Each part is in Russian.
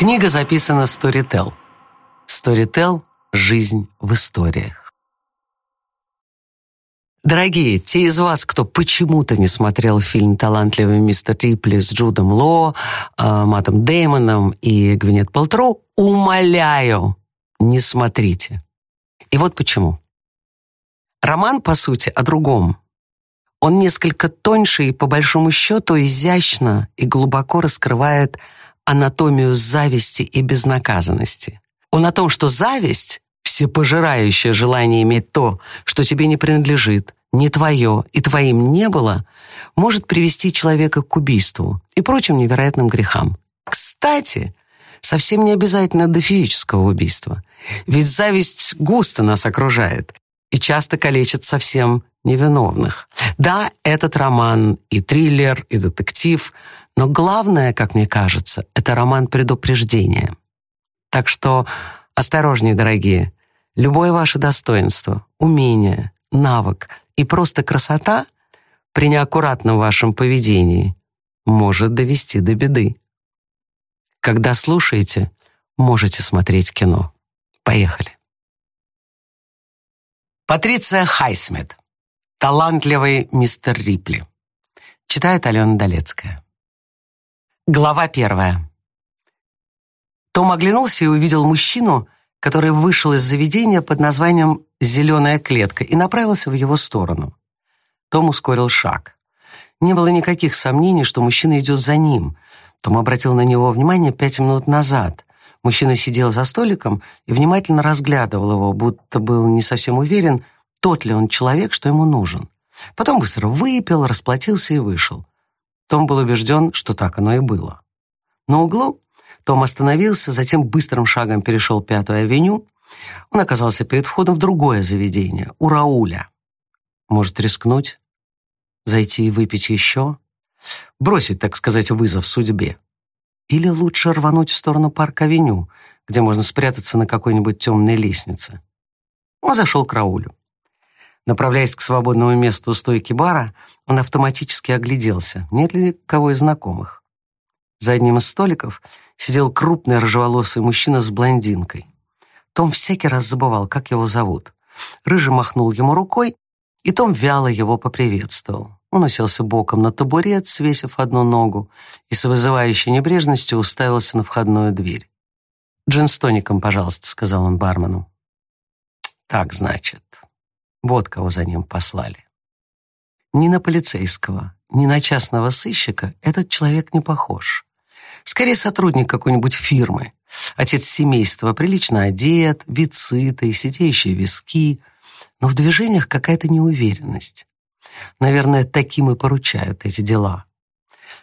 Книга записана Storytel. Storytel – жизнь в историях. Дорогие, те из вас, кто почему-то не смотрел фильм «Талантливый мистер Рипли» с Джудом Ло, э, Матом Деймоном и Гвинет Палтроу, умоляю, не смотрите. И вот почему. Роман, по сути, о другом. Он несколько тоньше и, по большому счету, изящно и глубоко раскрывает анатомию зависти и безнаказанности. Он о том, что зависть, всепожирающее желание иметь то, что тебе не принадлежит, не твое и твоим не было, может привести человека к убийству и прочим невероятным грехам. Кстати, совсем не обязательно до физического убийства. Ведь зависть густо нас окружает и часто калечит совсем невиновных. Да, этот роман и триллер, и детектив — но главное, как мне кажется, это роман предупреждения. Так что осторожнее, дорогие. Любое ваше достоинство, умение, навык и просто красота при неаккуратном вашем поведении может довести до беды. Когда слушаете, можете смотреть кино. Поехали. Патриция Хайсмит. Талантливый мистер Рипли. Читает Алена Долецкая. Глава первая. Том оглянулся и увидел мужчину, который вышел из заведения под названием «Зеленая клетка» и направился в его сторону. Том ускорил шаг. Не было никаких сомнений, что мужчина идет за ним. Том обратил на него внимание пять минут назад. Мужчина сидел за столиком и внимательно разглядывал его, будто был не совсем уверен, тот ли он человек, что ему нужен. Потом быстро выпил, расплатился и вышел. Том был убежден, что так оно и было. На углу Том остановился, затем быстрым шагом перешел Пятую авеню. Он оказался перед входом в другое заведение, у Рауля. Может рискнуть? Зайти и выпить еще? Бросить, так сказать, вызов судьбе? Или лучше рвануть в сторону парк-авеню, где можно спрятаться на какой-нибудь темной лестнице? Он зашел к Раулю. Направляясь к свободному месту у стойки бара, он автоматически огляделся, нет ли кого из знакомых. За одним из столиков сидел крупный рыжеволосый мужчина с блондинкой. Том всякий раз забывал, как его зовут. Рыжий махнул ему рукой, и Том вяло его поприветствовал. Он уселся боком на табурет, свесив одну ногу, и с вызывающей небрежностью уставился на входную дверь. «Джин с тоником, пожалуйста», — сказал он бармену. «Так, значит, вот кого за ним послали. Ни на полицейского, ни на частного сыщика этот человек не похож. Скорее сотрудник какой-нибудь фирмы. Отец семейства, прилично одет, вид сытый, сидеющие виски, но в движениях какая-то неуверенность. Наверное, таким и поручают эти дела.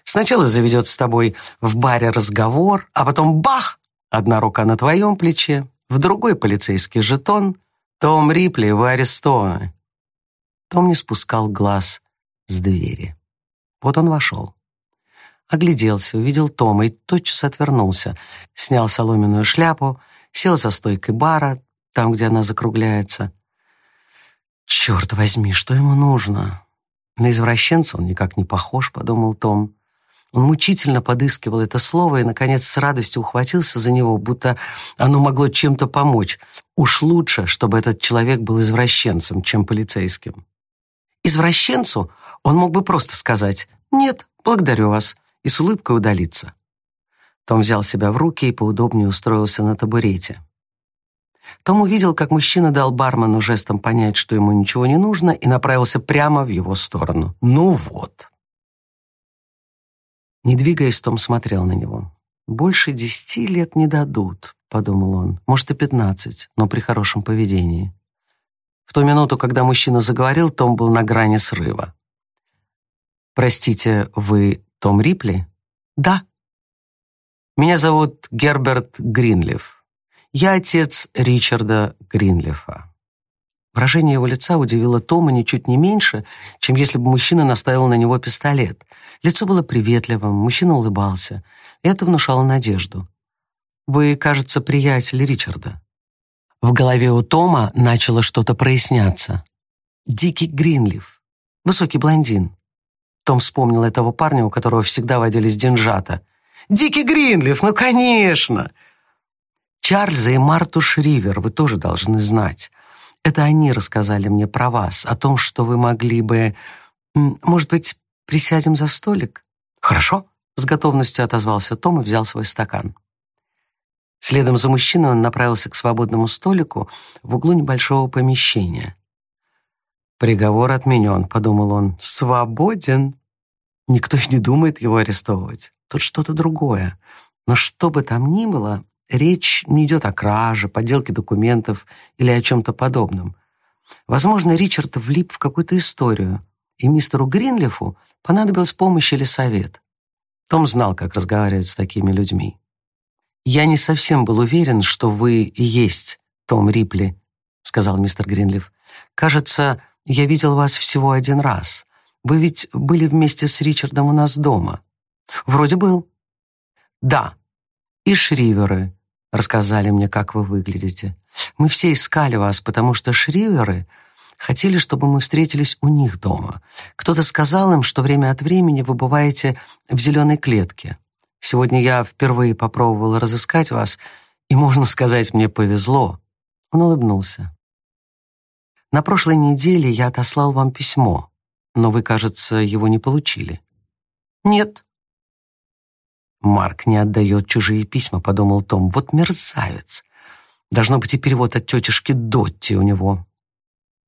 Сначала заведет с тобой в баре разговор, а потом бах! Одна рука на твоем плече, в другой полицейский жетон, «Том Рипли, вы арестованы». Том не спускал глаз с двери. Вот он вошел. Огляделся, увидел Тома и тотчас отвернулся. Снял соломенную шляпу, сел за стойкой бара, там, где она закругляется. «Черт возьми, что ему нужно?» На извращенца он никак не похож, подумал Том. Он мучительно подыскивал это слово и, наконец, с радостью ухватился за него, будто оно могло чем-то помочь. Уж лучше, чтобы этот человек был извращенцем, чем полицейским. Извращенцу он мог бы просто сказать «Нет, благодарю вас» и с улыбкой удалиться. Том взял себя в руки и поудобнее устроился на табурете. Том увидел, как мужчина дал бармену жестом понять, что ему ничего не нужно, и направился прямо в его сторону. «Ну вот». Не двигаясь, Том смотрел на него. «Больше десяти лет не дадут», — подумал он. «Может, и пятнадцать, но при хорошем поведении». В ту минуту, когда мужчина заговорил, Том был на грани срыва. «Простите, вы Том Рипли?» «Да». «Меня зовут Герберт Гринлиф. Я отец Ричарда Гринлифа». Выражение его лица удивило Тома ничуть не меньше, чем если бы мужчина наставил на него пистолет. Лицо было приветливым, мужчина улыбался. Это внушало надежду. «Вы, кажется, приятель Ричарда». В голове у Тома начало что-то проясняться. Дикий Гринлиф. Высокий блондин. Том вспомнил этого парня, у которого всегда водились деньжата. Дикий Гринлиф, ну, конечно!» Чарльза и Марту Шривер вы тоже должны знать. Это они рассказали мне про вас, о том, что вы могли бы... Может быть, присядем за столик? Хорошо, с готовностью отозвался Том и взял свой стакан. Следом за мужчиной он направился к свободному столику в углу небольшого помещения. «Приговор отменен», — подумал он. «Свободен». Никто и не думает его арестовывать. Тут что-то другое. Но что бы там ни было, речь не идет о краже, подделке документов или о чем-то подобном. Возможно, Ричард влип в какую-то историю, и мистеру Гринлифу понадобилась помощь или совет. Том знал, как разговаривать с такими людьми. «Я не совсем был уверен, что вы и есть Том Рипли», — сказал мистер Гринлиф. «Кажется, я видел вас всего один раз. Вы ведь были вместе с Ричардом у нас дома. Вроде был. Да. И Шриверы рассказали мне, как вы выглядите. Мы все искали вас, потому что Шриверы хотели, чтобы мы встретились у них дома. Кто-то сказал им, что время от времени вы бываете в зеленой клетке. Сегодня я впервые попробовал разыскать вас, и, можно сказать, мне повезло. Он улыбнулся. На прошлой неделе я отослал вам письмо, но вы, кажется, его не получили. Нет. Марк не отдает чужие письма, подумал Том. Вот мерзавец. Должно быть и перевод от тетушки Дотти у него.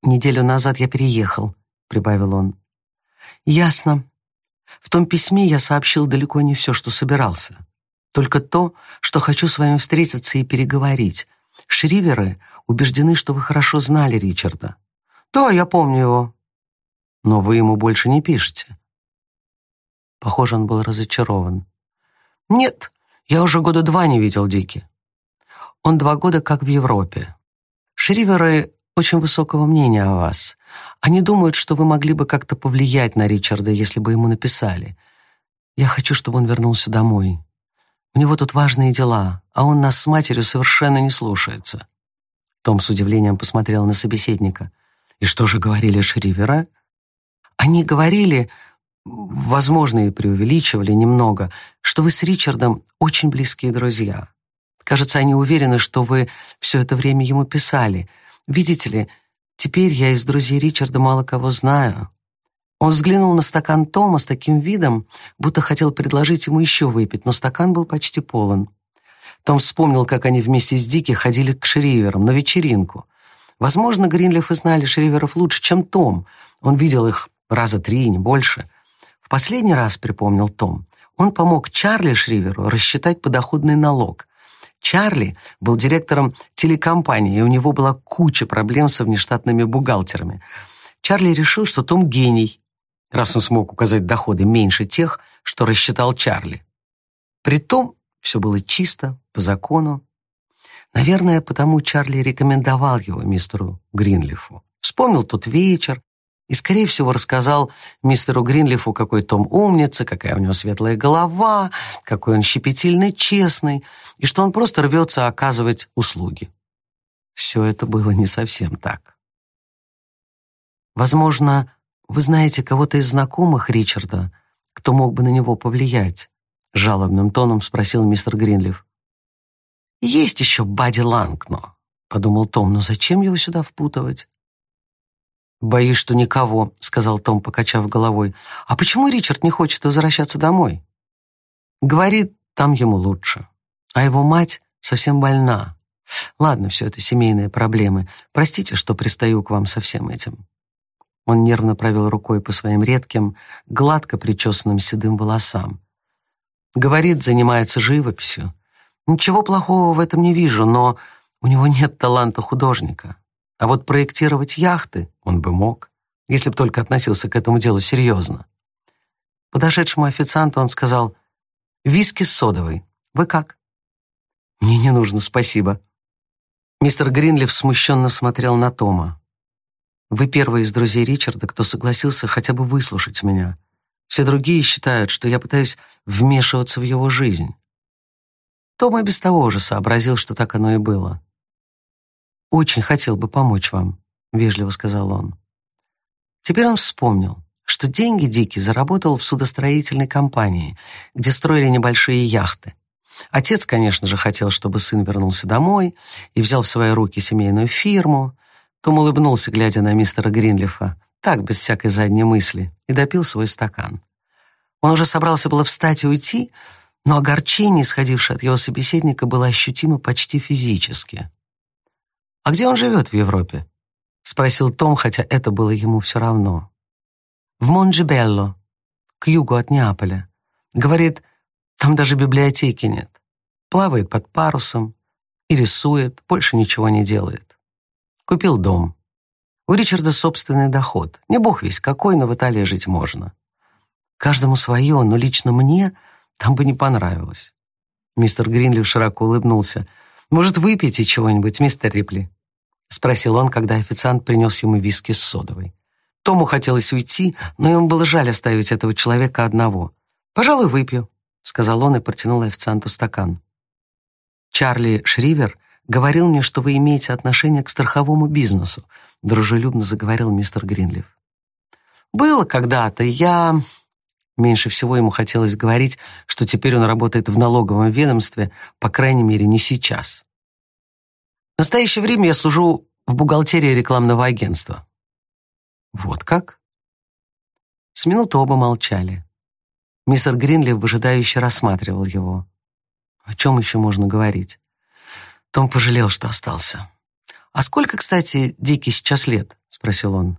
Неделю назад я переехал, прибавил он. Ясно. В том письме я сообщил далеко не все, что собирался. Только то, что хочу с вами встретиться и переговорить. Шриверы убеждены, что вы хорошо знали Ричарда. Да, я помню его. Но вы ему больше не пишете. Похоже, он был разочарован. Нет, я уже года два не видел Дики. Он два года как в Европе. Шриверы очень высокого мнения о вас. Они думают, что вы могли бы как-то повлиять на Ричарда, если бы ему написали. Я хочу, чтобы он вернулся домой. У него тут важные дела, а он нас с матерью совершенно не слушается. Том с удивлением посмотрел на собеседника. «И что же говорили Шривера?» «Они говорили, возможно, и преувеличивали немного, что вы с Ричардом очень близкие друзья. Кажется, они уверены, что вы все это время ему писали. Видите ли, теперь я из друзей Ричарда мало кого знаю». Он взглянул на стакан Тома с таким видом, будто хотел предложить ему еще выпить, но стакан был почти полон. Том вспомнил, как они вместе с Дики ходили к Шриверам на вечеринку. Возможно, Гринлиф и знали Шриверов лучше, чем Том. Он видел их раза три, не больше. Последний раз, припомнил Том, он помог Чарли Шриверу рассчитать подоходный налог. Чарли был директором телекомпании, и у него была куча проблем со внештатными бухгалтерами. Чарли решил, что Том гений, раз он смог указать доходы меньше тех, что рассчитал Чарли. Притом все было чисто, по закону. Наверное, потому Чарли рекомендовал его мистеру Гринлифу. Вспомнил тот вечер и, скорее всего, рассказал мистеру Гринлифу, какой Том умница, какая у него светлая голова, какой он щепетильный, честный, и что он просто рвется оказывать услуги. Все это было не совсем так. Возможно, вы знаете кого-то из знакомых Ричарда, кто мог бы на него повлиять, — жалобным тоном спросил мистер Гринлиф. «Есть еще Бадди Лангно», — подумал Том, «но зачем его сюда впутывать?» «Боюсь, что никого», — сказал Том, покачав головой. «А почему Ричард не хочет возвращаться домой?» «Говорит, там ему лучше. А его мать совсем больна. Ладно, все это семейные проблемы. Простите, что пристаю к вам со всем этим». Он нервно провел рукой по своим редким, гладко причесанным седым волосам. Говорит, занимается живописью. Ничего плохого в этом не вижу, но у него нет таланта художника. А вот проектировать яхты он бы мог, если бы только относился к этому делу серьезно. Подошедшему официанту он сказал, «Виски с содовой. Вы как?» «Мне не нужно, спасибо». Мистер Гринлиф смущенно смотрел на Тома. «Вы первый из друзей Ричарда, кто согласился хотя бы выслушать меня. Все другие считают, что я пытаюсь вмешиваться в его жизнь. Том и без того уже сообразил, что так оно и было. «Очень хотел бы помочь вам», — вежливо сказал он. Теперь он вспомнил, что деньги Дикий заработал в судостроительной компании, где строили небольшие яхты. Отец, конечно же, хотел, чтобы сын вернулся домой и взял в свои руки семейную фирму. Том улыбнулся, глядя на мистера Гринлифа, так, без всякой задней мысли, и допил свой стакан. Он уже собрался было встать и уйти, но огорчение, исходившее от его собеседника, было ощутимо почти физически. «А где он живет в Европе?» — спросил Том, хотя это было ему все равно. «В Монджебелло, к югу от Неаполя. Говорит, там даже библиотеки нет. Плавает под парусом и рисует, больше ничего не делает. Купил дом. У Ричарда собственный доход. Не бог весь какой, но в Италии жить можно. Каждому свое, но лично мне там бы не понравилось. Мистер Гринли широко улыбнулся. «Может, выпейте чего-нибудь, мистер Рипли?» Спросил он, когда официант принес ему виски с содовой. Тому хотелось уйти, но ему было жаль оставить этого человека одного. «Пожалуй, выпью», — сказал он и протянул официанту стакан. «Чарли Шривер говорил мне, что вы имеете отношение к страховому бизнесу», — дружелюбно заговорил мистер Гринлиф. «Было когда-то. Я...» Меньше всего ему хотелось говорить, что теперь он работает в налоговом ведомстве, по крайней мере, не сейчас. В настоящее время я служу в бухгалтерии рекламного агентства. Вот как? С минуты оба молчали. Мистер Гринли выжидающе рассматривал его. О чем еще можно говорить? Том пожалел, что остался. «А сколько, кстати, Дикий сейчас лет?» — спросил он.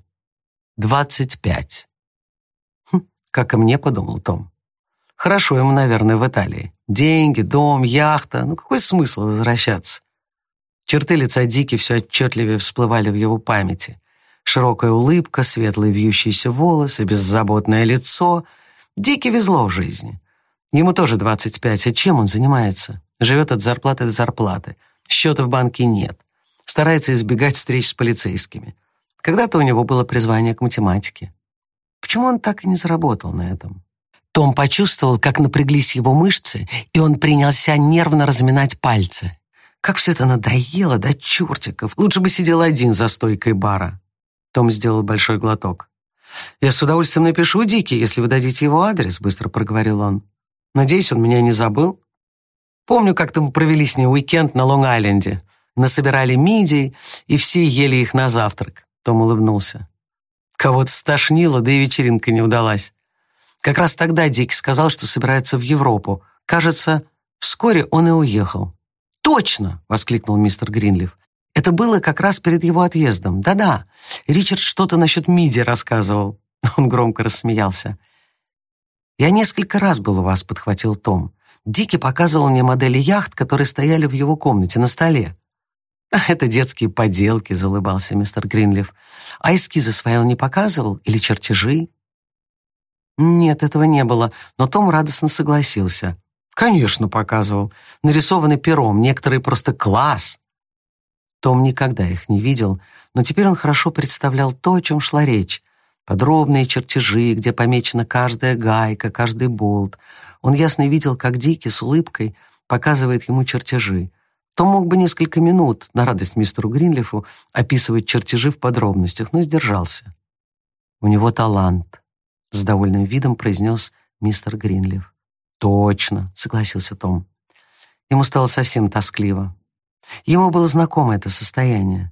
«Двадцать пять». Как и мне, подумал Том. Хорошо ему, наверное, в Италии. Деньги, дом, яхта. Ну какой смысл возвращаться? Черты лица Дики все отчетливее всплывали в его памяти. Широкая улыбка, светлые вьющиеся волосы, беззаботное лицо. Дики везло в жизни. Ему тоже 25, а чем он занимается? Живет от зарплаты до зарплаты. Счета в банке нет. Старается избегать встреч с полицейскими. Когда-то у него было призвание к математике. Почему он так и не заработал на этом? Том почувствовал, как напряглись его мышцы, и он принялся нервно разминать пальцы. Как все это надоело до чертиков. Лучше бы сидел один за стойкой бара. Том сделал большой глоток. «Я с удовольствием напишу Дики, если вы дадите его адрес», — быстро проговорил он. «Надеюсь, он меня не забыл. Помню, как-то мы провели с ним уикенд на Лонг-Айленде. Насобирали мидий, и все ели их на завтрак». Том улыбнулся. Кого-то стошнило, да и вечеринка не удалась. Как раз тогда Дики сказал, что собирается в Европу. Кажется, вскоре он и уехал. «Точно!» — воскликнул мистер Гринлиф. «Это было как раз перед его отъездом. Да-да, Ричард что-то насчет Миди рассказывал». Он громко рассмеялся. «Я несколько раз был у вас», — подхватил Том. Дики показывал мне модели яхт, которые стояли в его комнате на столе. «Это детские поделки», — залыбался мистер Гринлиф. «А эскизы свои он не показывал? Или чертежи?» Нет, этого не было, но Том радостно согласился. Конечно, показывал. Нарисованы пером, некоторые просто класс. Том никогда их не видел, но теперь он хорошо представлял то, о чем шла речь. Подробные чертежи, где помечена каждая гайка, каждый болт. Он ясно видел, как Дики с улыбкой показывает ему чертежи. Том мог бы несколько минут, на радость мистеру Гринлифу, описывать чертежи в подробностях, но сдержался. «У него талант», — с довольным видом произнес мистер Гринлиф. «Точно», — согласился Том. Ему стало совсем тоскливо. Ему было знакомо это состояние.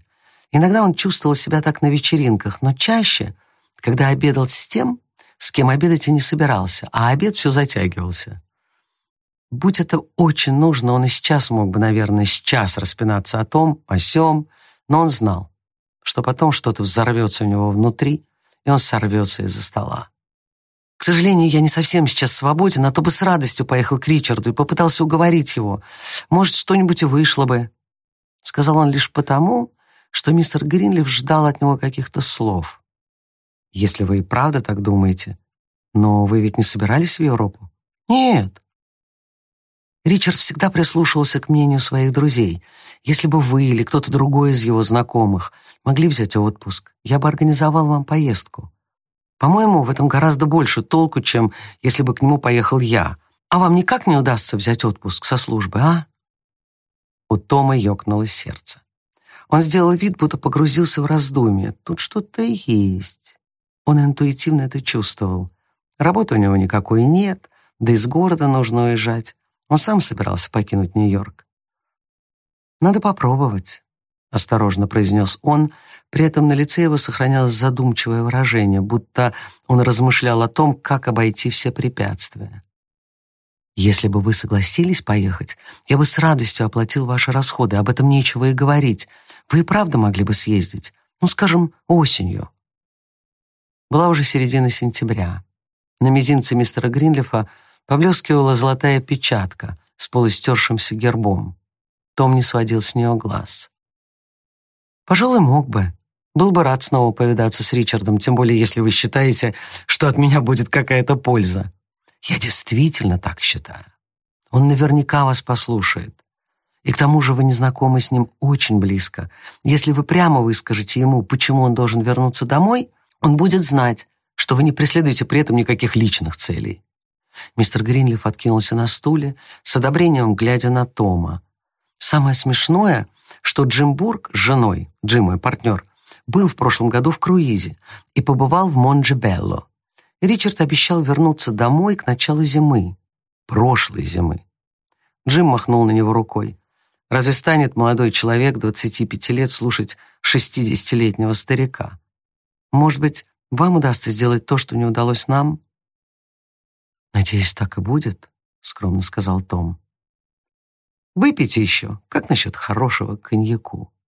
Иногда он чувствовал себя так на вечеринках, но чаще, когда обедал с тем, с кем обедать и не собирался, а обед все затягивался. Будь это очень нужно, он и сейчас мог бы, наверное, сейчас распинаться о том, о сём, но он знал, что потом что-то взорвется у него внутри, и он сорвется из-за стола. К сожалению, я не совсем сейчас свободен, а то бы с радостью поехал к Ричарду и попытался уговорить его. Может, что-нибудь и вышло бы. Сказал он лишь потому, что мистер Гринлиф ждал от него каких-то слов. Если вы и правда так думаете. Но вы ведь не собирались в Европу? Нет. Ричард всегда прислушивался к мнению своих друзей. Если бы вы или кто-то другой из его знакомых могли взять отпуск, я бы организовал вам поездку. По-моему, в этом гораздо больше толку, чем если бы к нему поехал я. А вам никак не удастся взять отпуск со службы, а?» У Тома ёкнуло сердце. Он сделал вид, будто погрузился в раздумье. Тут что-то есть. Он интуитивно это чувствовал. Работы у него никакой нет, да из города нужно уезжать. Он сам собирался покинуть Нью-Йорк. «Надо попробовать», — осторожно произнес он, при этом на лице его сохранялось задумчивое выражение, будто он размышлял о том, как обойти все препятствия. «Если бы вы согласились поехать, я бы с радостью оплатил ваши расходы, об этом нечего и говорить. Вы и правда могли бы съездить, ну, скажем, осенью». Была уже середина сентября. На мизинце мистера Гринлифа поблескивала золотая печатка с полустершимся гербом. Том не сводил с нее глаз. «Пожалуй, мог бы. Был бы рад снова повидаться с Ричардом, тем более если вы считаете, что от меня будет какая-то польза. Я действительно так считаю. Он наверняка вас послушает. И к тому же вы не знакомы с ним очень близко. Если вы прямо выскажете ему, почему он должен вернуться домой, он будет знать, что вы не преследуете при этом никаких личных целей. Мистер Гринлиф откинулся на стуле, с одобрением глядя на Тома. Самое смешное, что Джим Бург с женой, Джим мой партнер, был в прошлом году в круизе и побывал в Монджебелло. Ричард обещал вернуться домой к началу зимы, прошлой зимы. Джим махнул на него рукой. Разве станет молодой человек 25 лет слушать 60-летнего старика? Может быть, вам удастся сделать то, что не удалось нам?» «Надеюсь, так и будет», — скромно сказал Том. «Выпейте еще. Как насчет хорошего коньяку?»